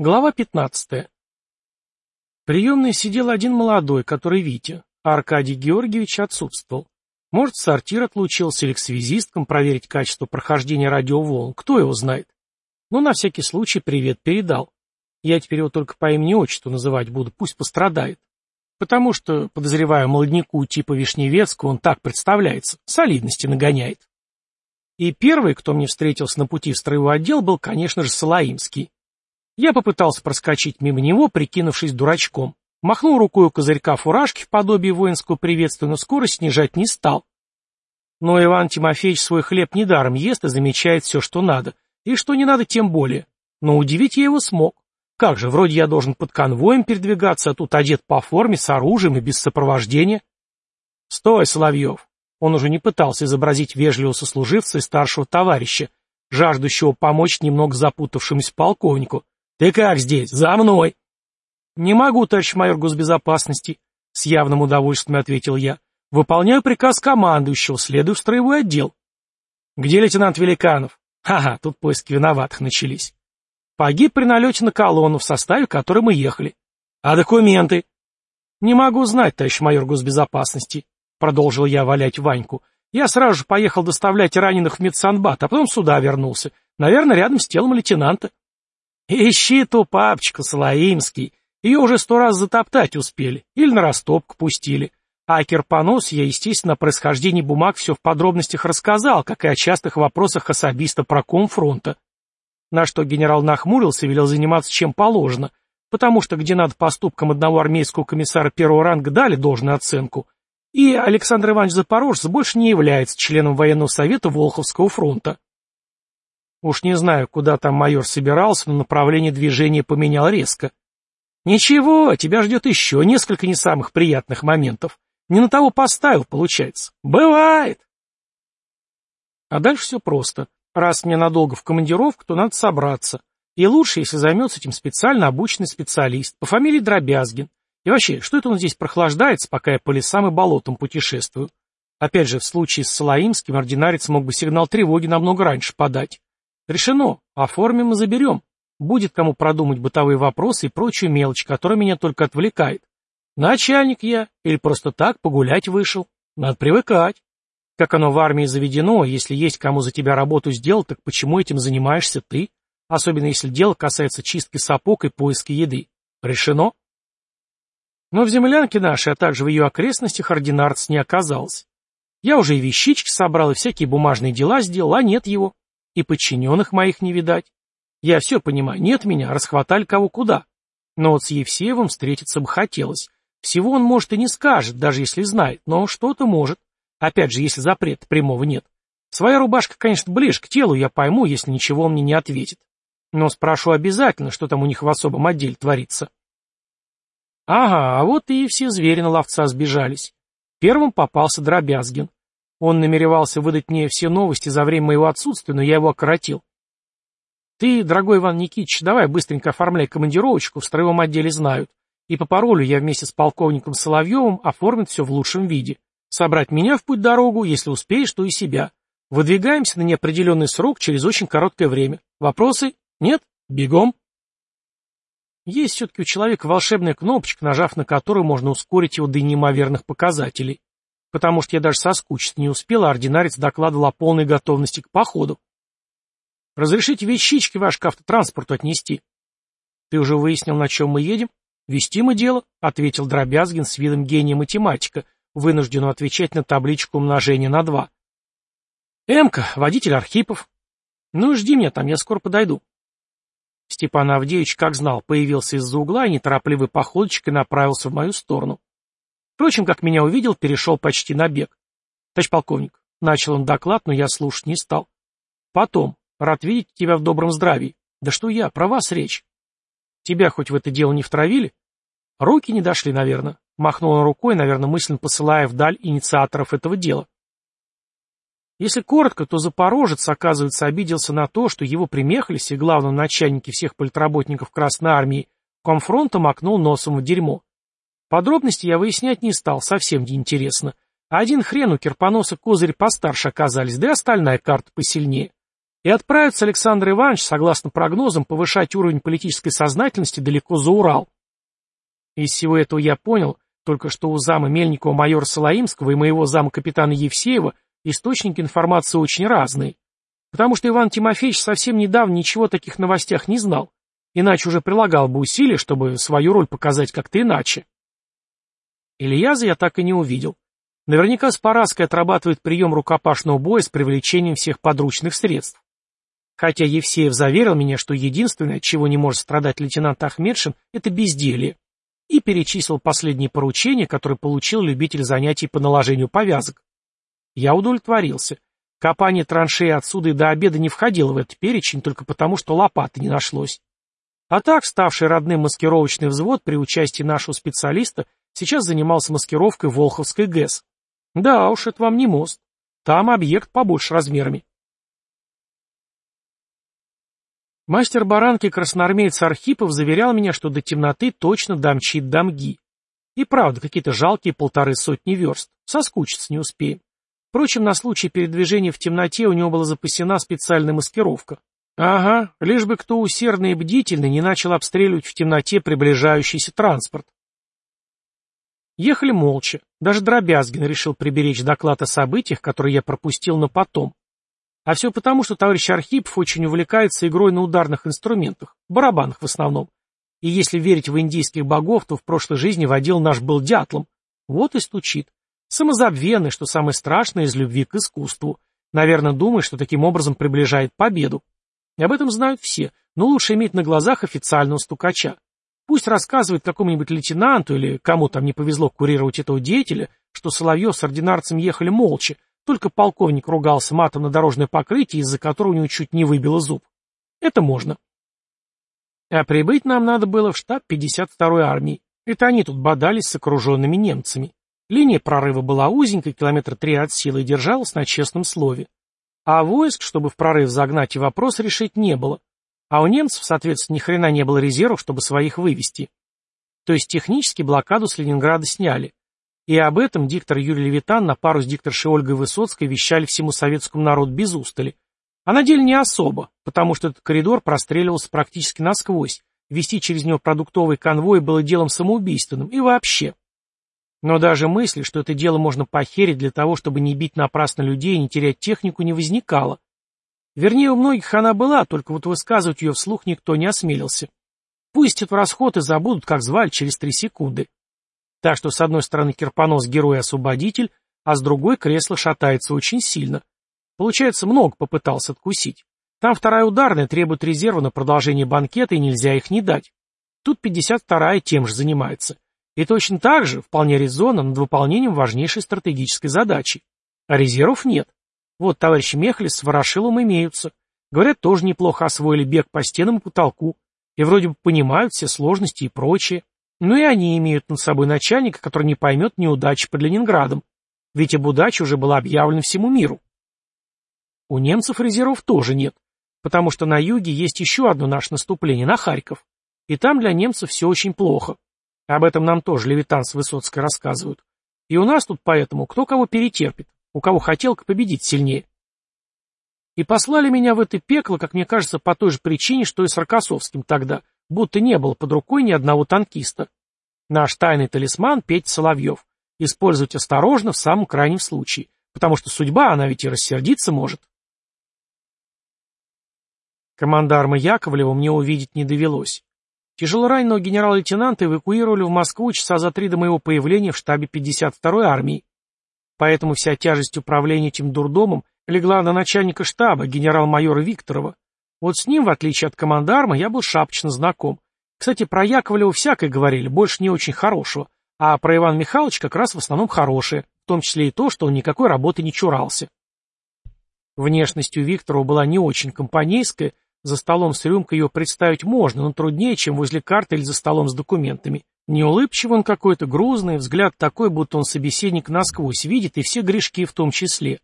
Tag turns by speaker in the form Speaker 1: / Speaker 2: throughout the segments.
Speaker 1: Глава 15. В сидел один молодой, который Витя, а Аркадий Георгиевич отсутствовал. Может, сортир отлучился или к связисткам проверить качество прохождения радиоволн, кто его знает. Но на всякий случай привет передал. Я теперь его только по имени-отчеству называть буду, пусть пострадает. Потому что, подозреваю, молодняку типа Вишневецкого он так представляется, солидности нагоняет. И первый, кто мне встретился на пути в строевой отдел, был, конечно же, Салаимский. Я попытался проскочить мимо него, прикинувшись дурачком. Махнул рукой у козырька фуражки в подобии воинского приветствия, но скорость снижать не стал. Но Иван Тимофеевич свой хлеб недаром ест и замечает все, что надо. И что не надо, тем более. Но удивить я его смог. Как же, вроде я должен под конвоем передвигаться, а тут одет по форме, с оружием и без сопровождения. Стой, Соловьев. Он уже не пытался изобразить вежливого сослуживца и старшего товарища, жаждущего помочь немного запутавшемуся полковнику. «Ты как здесь? За мной!» «Не могу, товарищ майор госбезопасности», — с явным удовольствием ответил я. «Выполняю приказ командующего, следую в строевой отдел». «Где лейтенант Великанов?» «Ха-ха, тут поиски виноватых начались». «Погиб при налете на колонну, в составе которой мы ехали». «А документы?» «Не могу знать, товарищ майор госбезопасности», — продолжил я валять Ваньку. «Я сразу же поехал доставлять раненых в медсанбат, а потом сюда вернулся. Наверное, рядом с телом лейтенанта». Ищи ту папочку, Салаимский. Ее уже сто раз затоптать успели. Или на растопку пустили. А Кирпонос я, естественно, о происхождении бумаг все в подробностях рассказал, как и о частых вопросах особиста про комфронта. На что генерал нахмурился и велел заниматься чем положено, потому что где надо поступкам одного армейского комиссара первого ранга дали должную оценку, и Александр Иванович Запорожец больше не является членом военного совета Волховского фронта. Уж не знаю, куда там майор собирался, но направление движения поменял резко. Ничего, тебя ждет еще несколько не самых приятных моментов. Не на того поставил, получается. Бывает. А дальше все просто. Раз мне надолго в командировку, то надо собраться. И лучше, если займется этим специально обученный специалист по фамилии Дробязгин. И вообще, что это он здесь прохлаждается, пока я по лесам и болотам путешествую? Опять же, в случае с Салаимским ординарец мог бы сигнал тревоги намного раньше подать. Решено. Оформим и заберем. Будет кому продумать бытовые вопросы и прочую мелочь, которая меня только отвлекает. Начальник я или просто так погулять вышел. Надо привыкать. Как оно в армии заведено, если есть кому за тебя работу сделать, так почему этим занимаешься ты? Особенно если дело касается чистки сапог и поиска еды. Решено? Но в землянке нашей, а также в ее окрестностях ординарц не оказалось. Я уже и вещички собрал, и всякие бумажные дела сделал, а нет его. И подчиненных моих не видать. Я все понимаю, нет меня, расхватали кого куда. Но вот с Евсеевым встретиться бы хотелось. Всего он, может, и не скажет, даже если знает, но что-то может. Опять же, если запрета прямого нет. Своя рубашка, конечно, ближе к телу, я пойму, если ничего он мне не ответит. Но спрошу обязательно, что там у них в особом отделе творится. Ага, а вот и все звери на ловца сбежались. Первым попался Дробязгин. Он намеревался выдать мне все новости за время моего отсутствия, но я его окоротил. Ты, дорогой Иван Никитич, давай быстренько оформляй командировочку, в строевом отделе знают. И по паролю я вместе с полковником Соловьевым оформят все в лучшем виде. Собрать меня в путь-дорогу, если успеешь, то и себя. Выдвигаемся на неопределенный срок через очень короткое время. Вопросы? Нет? Бегом. Есть все-таки у человека волшебная кнопочка, нажав на которую можно ускорить его до неимоверных показателей потому что я даже соскучиться не успел, а ординарец докладывал о полной готовности к походу. «Разрешите вещички ваш к автотранспорту отнести?» «Ты уже выяснил, на чем мы едем?» «Вести мы дело», — ответил Дробязгин с видом гения математика, вынужденного отвечать на табличку умножения на два. «Эмка, водитель Архипов». «Ну, жди меня там, я скоро подойду». Степан Авдеевич, как знал, появился из-за угла и неторопливой походочкой направился в мою сторону. Впрочем, как меня увидел, перешел почти на бег. Товарищ полковник, начал он доклад, но я слушать не стал. Потом, рад видеть тебя в добром здравии. Да что я, про вас речь. Тебя хоть в это дело не втравили? Руки не дошли, наверное. Махнул он рукой, наверное, мысленно посылая вдаль инициаторов этого дела. Если коротко, то Запорожец, оказывается, обиделся на то, что его примехались и главном начальнике всех политработников Красной Армии комфронтом окнул носом в дерьмо. Подробности я выяснять не стал, совсем неинтересно. Один хрен у Кирпоноса козырь постарше оказались, да и остальная карта посильнее. И отправится Александр Иванович, согласно прогнозам, повышать уровень политической сознательности далеко за Урал. Из всего этого я понял, только что у зама Мельникова майора Солоимского и моего зама капитана Евсеева источники информации очень разные. Потому что Иван Тимофеевич совсем недавно ничего о таких новостях не знал, иначе уже прилагал бы усилия, чтобы свою роль показать как-то иначе. Ильяза я так и не увидел. Наверняка Спараской отрабатывает прием рукопашного боя с привлечением всех подручных средств. Хотя Евсеев заверил меня, что единственное, от чего не может страдать лейтенант Ахмедшин, это безделье, и перечислил последние поручения, которые получил любитель занятий по наложению повязок. Я удовлетворился. Копание траншеи отсюда и до обеда не входило в этот перечень только потому, что лопаты не нашлось. А так, ставший родным маскировочный взвод при участии нашего специалиста сейчас занимался маскировкой Волховской ГЭС. Да уж, это вам не мост. Там объект побольше размерами. Мастер баранки красноармеец Архипов заверял меня, что до темноты точно домчит домги. И правда, какие-то жалкие полторы сотни верст. Соскучиться не успеем. Впрочем, на случай передвижения в темноте у него была запасена специальная маскировка. Ага, лишь бы кто усердный и бдительный не начал обстреливать в темноте приближающийся транспорт. Ехали молча. Даже Дробязгин решил приберечь доклад о событиях, которые я пропустил на потом. А все потому, что товарищ Архипов очень увлекается игрой на ударных инструментах, барабанах в основном. И если верить в индийских богов, то в прошлой жизни водил наш был дятлом. Вот и стучит. Самозабвенный, что самое страшное из любви к искусству. Наверное, думает, что таким образом приближает победу. И об этом знают все, но лучше иметь на глазах официального стукача. Пусть рассказывает какому-нибудь лейтенанту или кому там не повезло курировать этого деятеля, что Соловьев с ординарцем ехали молча, только полковник ругался матом на дорожное покрытие, из-за которого у него чуть не выбило зуб. Это можно. А прибыть нам надо было в штаб 52-й армии. Это они тут бодались с окруженными немцами. Линия прорыва была узенькой, километра три от силы, и держалась на честном слове. А войск, чтобы в прорыв загнать и вопрос решить, не было. А у немцев, соответственно, ни хрена не было резервов, чтобы своих вывести. То есть технически блокаду с Ленинграда сняли. И об этом диктор Юрий Левитан на пару с дикторшей Ольгой Высоцкой вещали всему советскому народу без устали. А на деле не особо, потому что этот коридор простреливался практически насквозь. Вести через него продуктовый конвой было делом самоубийственным. И вообще. Но даже мысли, что это дело можно похерить для того, чтобы не бить напрасно людей и не терять технику, не возникало. Вернее, у многих она была, только вот высказывать ее вслух никто не осмелился. Пустят в расход и забудут, как звали, через три секунды. Так что с одной стороны Кирпонос герой-освободитель, а с другой кресло шатается очень сильно. Получается, много попытался откусить. Там вторая ударная требует резерва на продолжение банкета, и нельзя их не дать. Тут 52-я тем же занимается. И точно так же, вполне резонно, над выполнением важнейшей стратегической задачи. А резервов нет. Вот товарищи Мехлис с Ворошилом имеются. Говорят, тоже неплохо освоили бег по стенам и потолку. И вроде бы понимают все сложности и прочее. Но и они имеют над собой начальника, который не поймет неудачи под Ленинградом. Ведь об удаче уже было объявлено всему миру. У немцев резервов тоже нет, потому что на юге есть еще одно наше наступление, на Харьков. И там для немцев все очень плохо. Об этом нам тоже Левитан с Высоцкой рассказывают. И у нас тут поэтому кто кого перетерпит у кого хотелка победить сильнее. И послали меня в это пекло, как мне кажется, по той же причине, что и с Рокоссовским тогда, будто не было под рукой ни одного танкиста. Наш тайный талисман Петя Соловьев. Использовать осторожно в самом крайнем случае, потому что судьба, она ведь и рассердиться может. Командарма Яковлева мне увидеть не довелось. Тяжелораненого генерал-лейтенанта эвакуировали в Москву часа за три до моего появления в штабе 52-й армии. Поэтому вся тяжесть управления этим дурдомом легла на начальника штаба, генерал-майора Викторова. Вот с ним, в отличие от командарма, я был шапочно знаком. Кстати, про Яковлева всякое говорили, больше не очень хорошего, а про Ивана Михайловича как раз в основном хорошее, в том числе и то, что он никакой работы не чурался. Внешность у Викторова была не очень компанейская, за столом с рюмкой ее представить можно, но труднее, чем возле карты или за столом с документами. Неулыбчивый он какой-то, грузный, взгляд такой, будто он собеседник насквозь видит, и все грешки в том числе.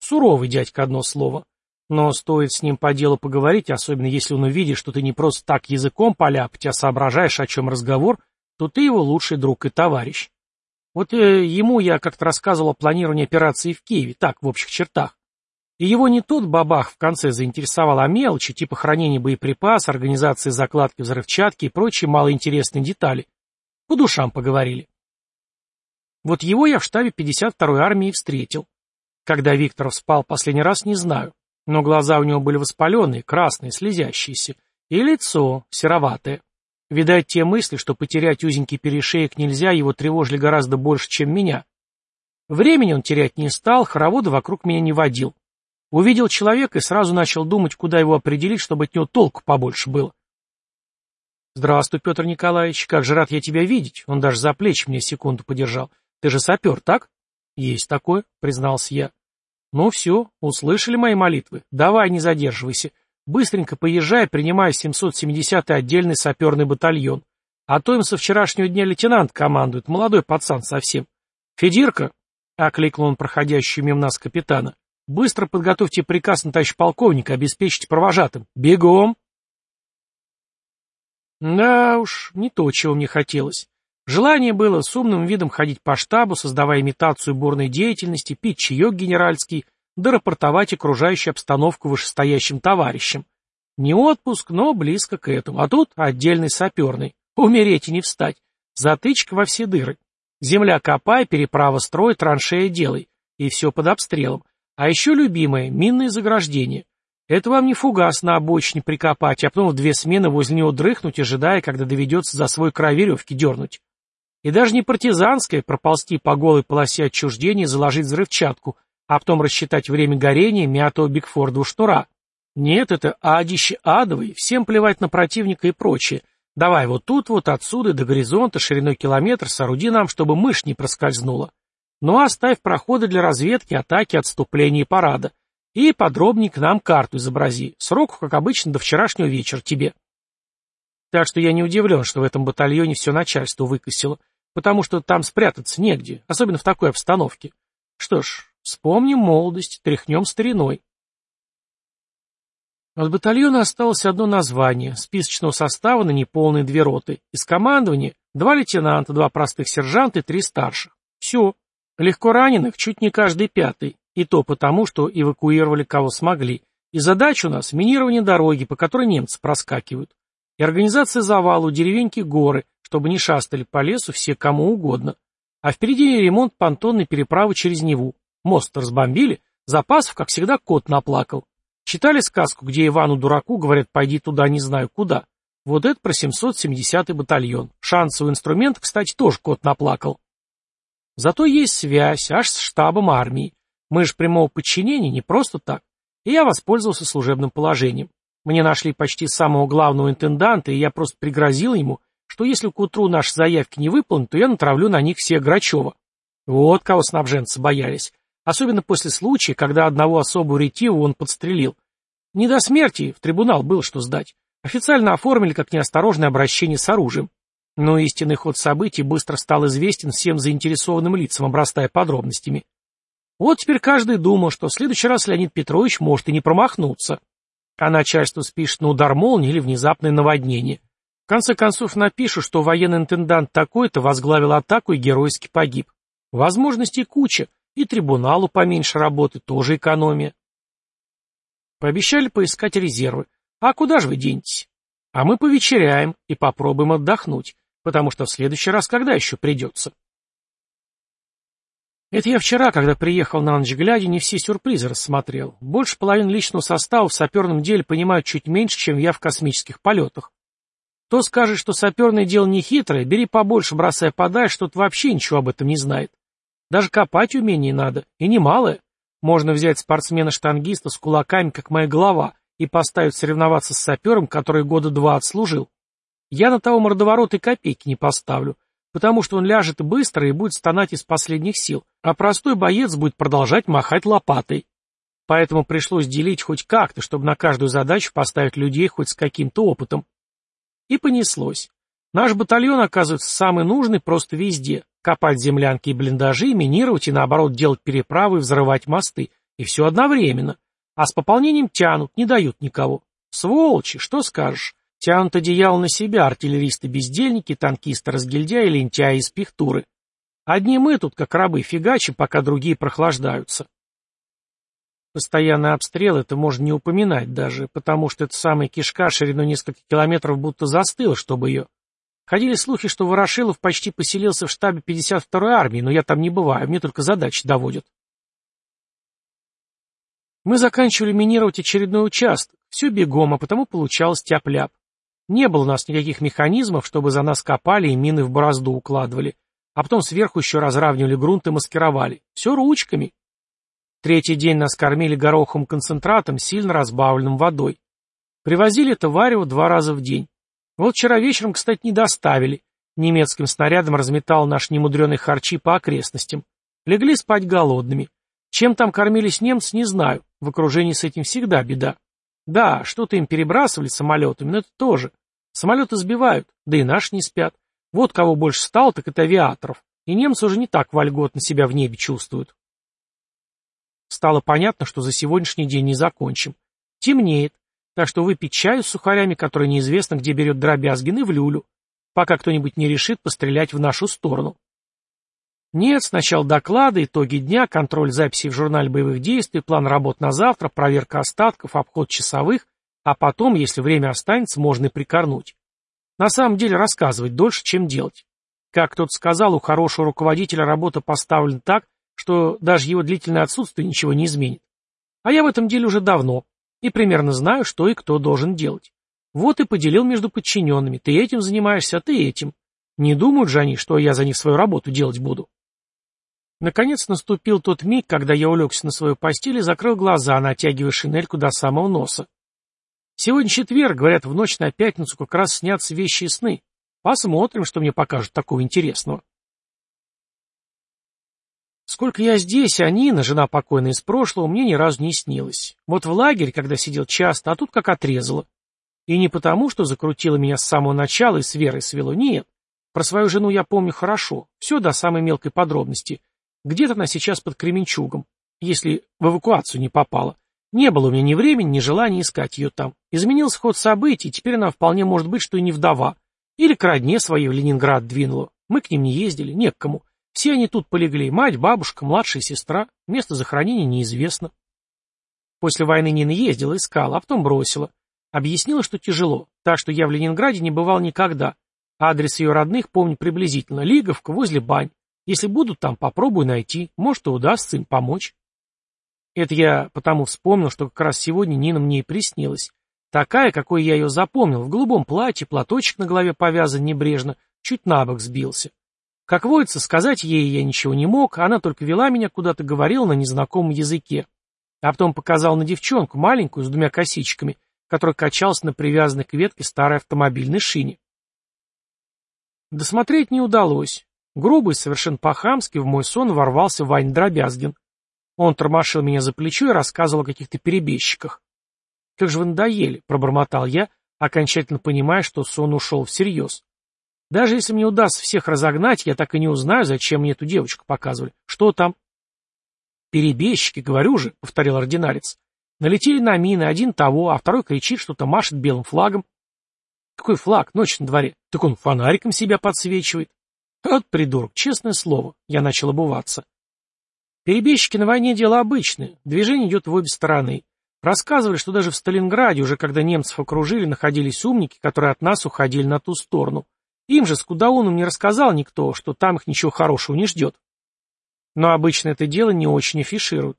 Speaker 1: Суровый дядька, одно слово. Но стоит с ним по делу поговорить, особенно если он увидит, что ты не просто так языком поляпать, а соображаешь, о чем разговор, то ты его лучший друг и товарищ. Вот э, ему я как-то рассказывал о планировании операции в Киеве, так, в общих чертах. И его не тот бабах в конце заинтересовал, а мелочи, типа хранения боеприпасов, организации закладки взрывчатки и прочие малоинтересные детали. По душам поговорили. Вот его я в штабе 52-й армии встретил. Когда Викторов спал последний раз, не знаю. Но глаза у него были воспаленные, красные, слезящиеся. И лицо сероватое. Видать, те мысли, что потерять узенький перешеек нельзя, его тревожили гораздо больше, чем меня. Времени он терять не стал, хороводы вокруг меня не водил. Увидел человека и сразу начал думать, куда его определить, чтобы от него толку побольше было. «Здравствуй, Петр Николаевич, как же рад я тебя видеть!» Он даже за плечи мне секунду подержал. «Ты же сапер, так?» «Есть такое», — признался я. «Ну все, услышали мои молитвы. Давай, не задерживайся. Быстренько поезжай, принимай 770-й отдельный саперный батальон. А то им со вчерашнего дня лейтенант командует, молодой пацан совсем. Федирка, — окликнул он проходящую мимо нас капитана, — быстро подготовьте приказ на товарищ полковника, обеспечить провожатым. Бегом! Да уж, не то, чего мне хотелось. Желание было с умным видом ходить по штабу, создавая имитацию бурной деятельности, пить чаек генеральский — да рапортовать окружающую обстановку вышестоящим товарищам. Не отпуск, но близко к этому. А тут отдельный саперный. Умереть и не встать. Затычка во все дыры. Земля копай, переправа строй, траншея делай. И все под обстрелом. А еще любимое — минное заграждение. Это вам не фугас на обочине прикопать, а потом в две смены возле него дрыхнуть, ожидая, когда доведется за свой край веревки дернуть. И даже не партизанское проползти по голой полосе отчуждения и заложить взрывчатку, а потом рассчитать время горения мятого Бигфорда у шнура. Нет, это адище адовый, всем плевать на противника и прочее. Давай вот тут вот отсюда до горизонта шириной километр сооруди нам, чтобы мышь не проскользнула. Ну а оставь проходы для разведки, атаки, отступления и парада. И подробнее к нам карту изобрази. Срок, как обычно, до вчерашнего вечера тебе. Так что я не удивлен, что в этом батальоне все начальство выкосило, потому что там спрятаться негде, особенно в такой обстановке. Что ж, Вспомним молодость, тряхнем стариной. От батальона осталось одно название, списочного состава на неполные две роты. Из командования два лейтенанта, два простых сержанта и три старших. Все. Легко раненых чуть не каждый пятый. И то потому, что эвакуировали кого смогли. И задача у нас — минирование дороги, по которой немцы проскакивают. И организация завала у деревеньки горы, чтобы не шастали по лесу все кому угодно. А впереди ремонт понтонной переправы через Неву. Мост разбомбили, запасов, как всегда, кот наплакал. Читали сказку, где Ивану-дураку говорят, пойди туда не знаю куда. Вот это про 770-й батальон. Шансовый инструмент, кстати, тоже кот наплакал. Зато есть связь, аж с штабом армии. Мы же прямого подчинения не просто так. И я воспользовался служебным положением. Мне нашли почти самого главного интенданта, и я просто пригрозил ему, что если к утру наши заявки не выполнят, то я натравлю на них все Грачева. Вот кого снабженцы боялись. Особенно после случая, когда одного особого ретивого он подстрелил. Не до смерти, в трибунал было что сдать. Официально оформили как неосторожное обращение с оружием. Но истинный ход событий быстро стал известен всем заинтересованным лицам, обрастая подробностями. Вот теперь каждый думал, что в следующий раз Леонид Петрович может и не промахнуться. А начальство спишет на удар молнии или внезапное наводнение. В конце концов напишут, что военный интендант такой-то возглавил атаку и геройски погиб. Возможностей куча, и трибуналу поменьше работы, тоже экономия. Пообещали поискать резервы. А куда же вы денетесь? А мы повечеряем и попробуем отдохнуть, потому что в следующий раз когда еще придется? Это я вчера, когда приехал на ночь глядя, не все сюрпризы рассмотрел. Больше половины личного состава в саперном деле понимают чуть меньше, чем я в космических полетах. Кто скажет, что саперное дело не хитрое, бери побольше, бросай подальше, тот вообще ничего об этом не знает. Даже копать умение надо, и немалое. Можно взять спортсмена-штангиста с кулаками, как моя голова, и поставить соревноваться с сапером, который года два отслужил. Я на того мордоворота и копейки не поставлю, потому что он ляжет быстро и будет стонать из последних сил, а простой боец будет продолжать махать лопатой. Поэтому пришлось делить хоть как-то, чтобы на каждую задачу поставить людей хоть с каким-то опытом. И понеслось. Наш батальон оказывается самый нужный просто везде. Копать землянки и блиндажи, минировать и, наоборот, делать переправы взрывать мосты. И все одновременно. А с пополнением тянут, не дают никого. Сволочи, что скажешь? Тянут одеяло на себя артиллеристы-бездельники, танкисты-разгильдяи, лентяи из пихтуры. Одни мы тут, как рабы, фигачим, пока другие прохлаждаются. Постоянный обстрел это можно не упоминать даже, потому что эта самая кишка шириной несколько километров будто застыла, чтобы ее... Ходили слухи, что Ворошилов почти поселился в штабе 52-й армии, но я там не бываю, мне только задачи доводят. Мы заканчивали минировать очередной участок, все бегом, а потому получалось тяп-ляп. Не было у нас никаких механизмов, чтобы за нас копали и мины в борозду укладывали, а потом сверху еще разравнивали грунт и маскировали. Все ручками. Третий день нас кормили гороховым концентратом, сильно разбавленным водой. Привозили это варево два раза в день. Вот вчера вечером, кстати, не доставили. Немецким снарядом разметал наш немудреный харчи по окрестностям. Легли спать голодными. Чем там кормились немцы, не знаю. В окружении с этим всегда беда. Да, что-то им перебрасывали самолетами, но это тоже. Самолеты сбивают, да и наши не спят. Вот кого больше стало, так это авиаторов. И немцы уже не так вольготно себя в небе чувствуют. Стало понятно, что за сегодняшний день не закончим. Темнеет, так что выпить чаю с сухарями, который неизвестно, где берет Дробязгин, и в люлю, пока кто-нибудь не решит пострелять в нашу сторону. Нет, сначала доклады, итоги дня, контроль записей в журнале боевых действий, план работ на завтра, проверка остатков, обход часовых, а потом, если время останется, можно и прикорнуть. На самом деле рассказывать дольше, чем делать. Как тот сказал, у хорошего руководителя работа поставлена так, что даже его длительное отсутствие ничего не изменит. А я в этом деле уже давно и примерно знаю, что и кто должен делать. Вот и поделил между подчиненными. Ты этим занимаешься, а ты этим. Не думают же они, что я за них свою работу делать буду. Наконец наступил тот миг, когда я улегся на свою постель и закрыл глаза, натягивая шинельку до самого носа. Сегодня четверг, говорят, в ночь на пятницу как раз снятся вещи и сны. Посмотрим, что мне покажут такого интересного. Сколько я здесь, а Нина, жена покойная из прошлого, мне ни разу не снилось. Вот в лагерь, когда сидел часто, а тут как отрезало. И не потому, что закрутило меня с самого начала и с верой свело, нет. Про свою жену я помню хорошо, все до самой мелкой подробности. Где-то она сейчас под Кременчугом, если в эвакуацию не попала. Не было у меня ни времени, ни желания искать ее там. Изменился ход событий, теперь она вполне может быть, что и не вдова. Или к родне своей в Ленинград двинула. Мы к ним не ездили, не к кому. Все они тут полегли. Мать, бабушка, младшая сестра. Место захоронения неизвестно. После войны Нина ездила, искала, а потом бросила. Объяснила, что тяжело, так что я в Ленинграде не бывал никогда. Адрес ее родных помню приблизительно. Лиговка, возле бань. Если будут там, попробую найти. Может, и удастся им помочь. Это я потому вспомнил, что как раз сегодня Нина мне и приснилась. Такая, какой я ее запомнил, в голубом платье, платочек на голове повязан небрежно, чуть на бок сбился. Как водится, сказать ей я ничего не мог, она только вела меня куда-то, говорила на незнакомом языке. А потом показал на девчонку, маленькую, с двумя косичками, которая качалась на привязанной к ветке старой автомобильной шине. Досмотреть не удалось. Грубый, совершенно по-хамски, в мой сон ворвался Вань Дробязгин. Он тормошил меня за плечо и рассказывал о каких-то перебежчиках. «Как же вы надоели», — пробормотал я, окончательно понимая, что сон ушел всерьез. Даже если мне удастся всех разогнать, я так и не узнаю, зачем мне эту девочку показывали. Что там? Перебежчики, говорю же, — повторил ординарец. Налетели на мины, один того, а второй кричит, что-то машет белым флагом. Какой флаг? Ночь на дворе. Так он фонариком себя подсвечивает. Вот придурок, честное слово. Я начал обуваться. Перебежчики на войне дело обычное. Движение идет в обе стороны. Рассказывали, что даже в Сталинграде, уже когда немцев окружили, находились умники, которые от нас уходили на ту сторону. Им же с Кудауном не рассказал никто, что там их ничего хорошего не ждет. Но обычно это дело не очень афишируют.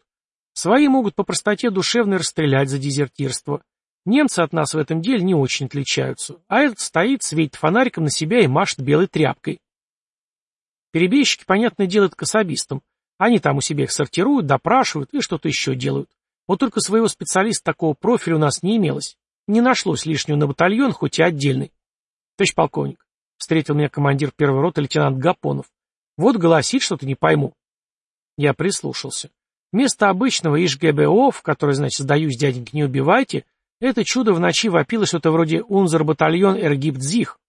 Speaker 1: Свои могут по простоте душевной расстрелять за дезертирство. Немцы от нас в этом деле не очень отличаются, а этот стоит, светит фонариком на себя и машет белой тряпкой. Перебежчики, понятное, делают к особистам. Они там у себя их сортируют, допрашивают и что-то еще делают. Вот только своего специалиста такого профиля у нас не имелось. Не нашлось лишнего на батальон, хоть и отдельный. Товарищ полковник, Встретил меня командир первой роты лейтенант Гапонов. Вот голосит, что-то не пойму. Я прислушался. Вместо обычного ИШГБО, в который, значит, сдаюсь, дяденька, не убивайте, это чудо в ночи вопило что-то вроде «Унзер-батальон Эргипт-Зих».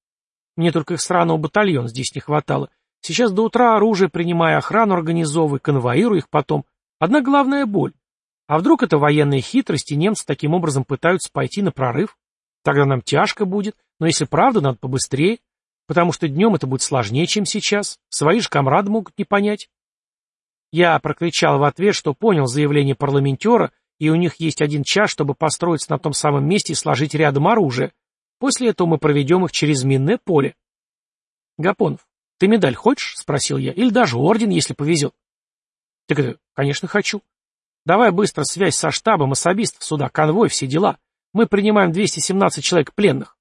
Speaker 1: Мне только их сраного батальона здесь не хватало. Сейчас до утра оружие принимая, охрану организовываю, конвоирую их потом. Одна главная боль. А вдруг это военные хитрости, немцы таким образом пытаются пойти на прорыв? Тогда нам тяжко будет, но если правда, надо побыстрее потому что днем это будет сложнее, чем сейчас. Свои же комрады могут не понять. Я прокричал в ответ, что понял заявление парламентера и у них есть один час, чтобы построиться на том самом месте и сложить рядом оружие. После этого мы проведем их через минное поле. Гапонов, ты медаль хочешь? Спросил я. Или даже орден, если повезет. Так это, конечно, хочу. Давай быстро связь со штабом, особистов сюда, конвой, все дела. Мы принимаем 217 человек пленных.